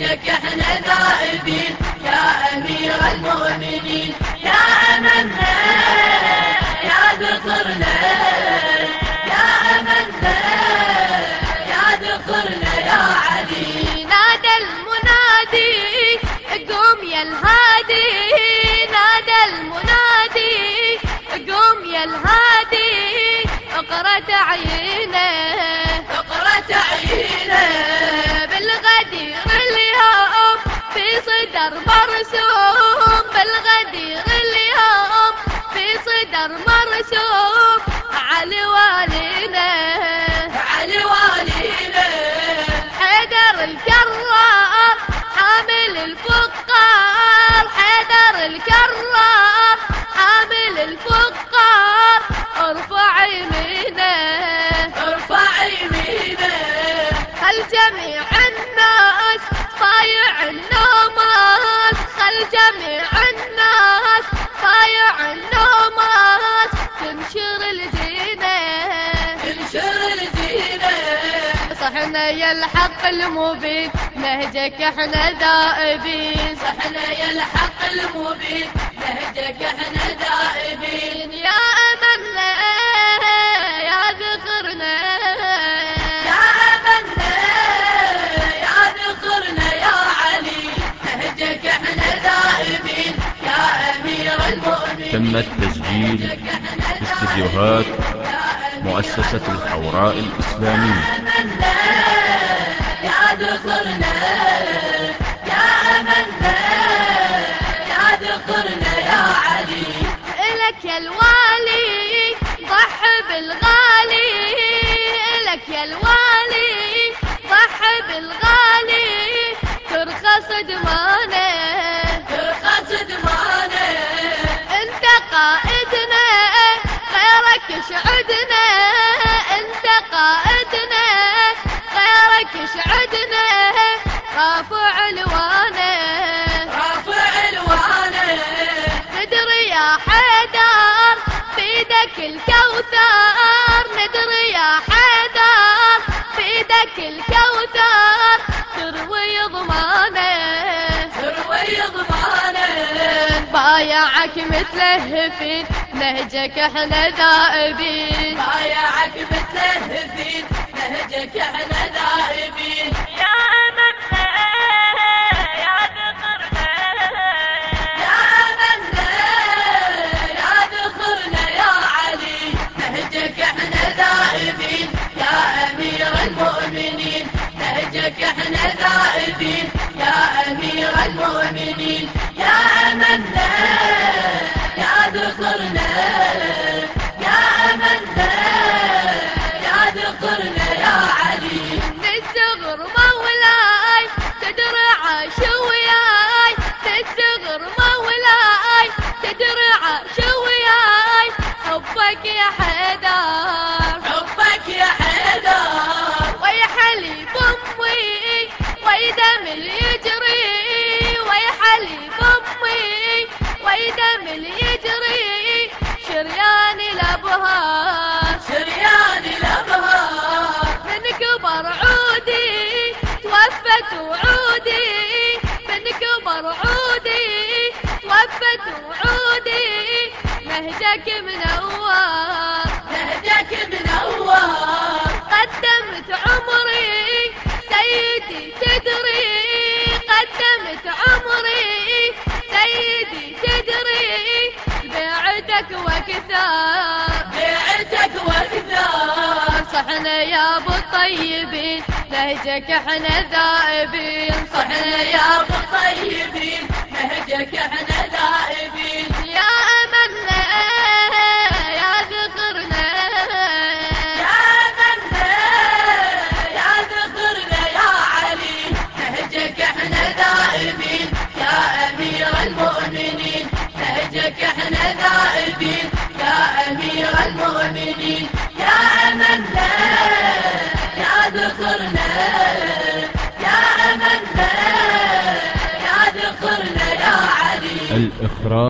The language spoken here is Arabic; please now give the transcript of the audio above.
المؤمنين نهجك إحنا مرسوم علي والينا علي والينا حيدر الكرار حامل الفقار. حيدر الكرار حامل الفقار. ارفع يمينه. ارفع يمينه. خل جميع الناس طايع النومات خل جميع الحق المبين. نهجك إحنا دائبين. صحنا يا الحق المبين. نهجك إحنا دائبين. يا أملنا يا ذكرنا. يا أمنا يا ذكرنا يا علي. نهجك إحنا دائبين. يا أمير المؤمنين. تم التسجيل في استديوهات مؤسسة الحوراء الإسلامية. أمنا يا ذكرنا يا أمنا يا علي. إلك يا الوالي ضح بالغالي. إلك يا الوالي ضح بالغالي. ترخص دمانه ترخص دمانه أنت قائدنا غيرك يشعدنا حيدر الكوثر. ندري يا حيدر بيدك الكوثر. تروي ضمانه تروي ضمانه بايعك متلهفين نهجك إحنا دائبين نهجك إحنا دائبين يا أمير المؤمنين. يا أمنا يا ذكرنا يا أمنا يا ذكرنا يا علي. تستغر مولاي. تدري عشوياي تستغر مولاي. تدري عشوياي حبك يا حيدر وعودي من كبر عودي توفت وعودي نهجك منور نهجك منور قدمت عمري سيدي تدري قدمت عمري سيدي تدري بيعتك وكثار بيعتك وكثار صحنا يا أبو الطيبين. نهجك إحنا ذائبين صحنا يا أبو الطيبين. نهجك إحنا ذائبين. يا امنا يا ذخرنا يا امنا يا ذخرنا يا علي. نهجك إحنا ذائبين يا أمير المؤمنين. نهجك إحنا ذائبين يا أمير المؤمنين. يا امنا يا ذخرنا الإخراج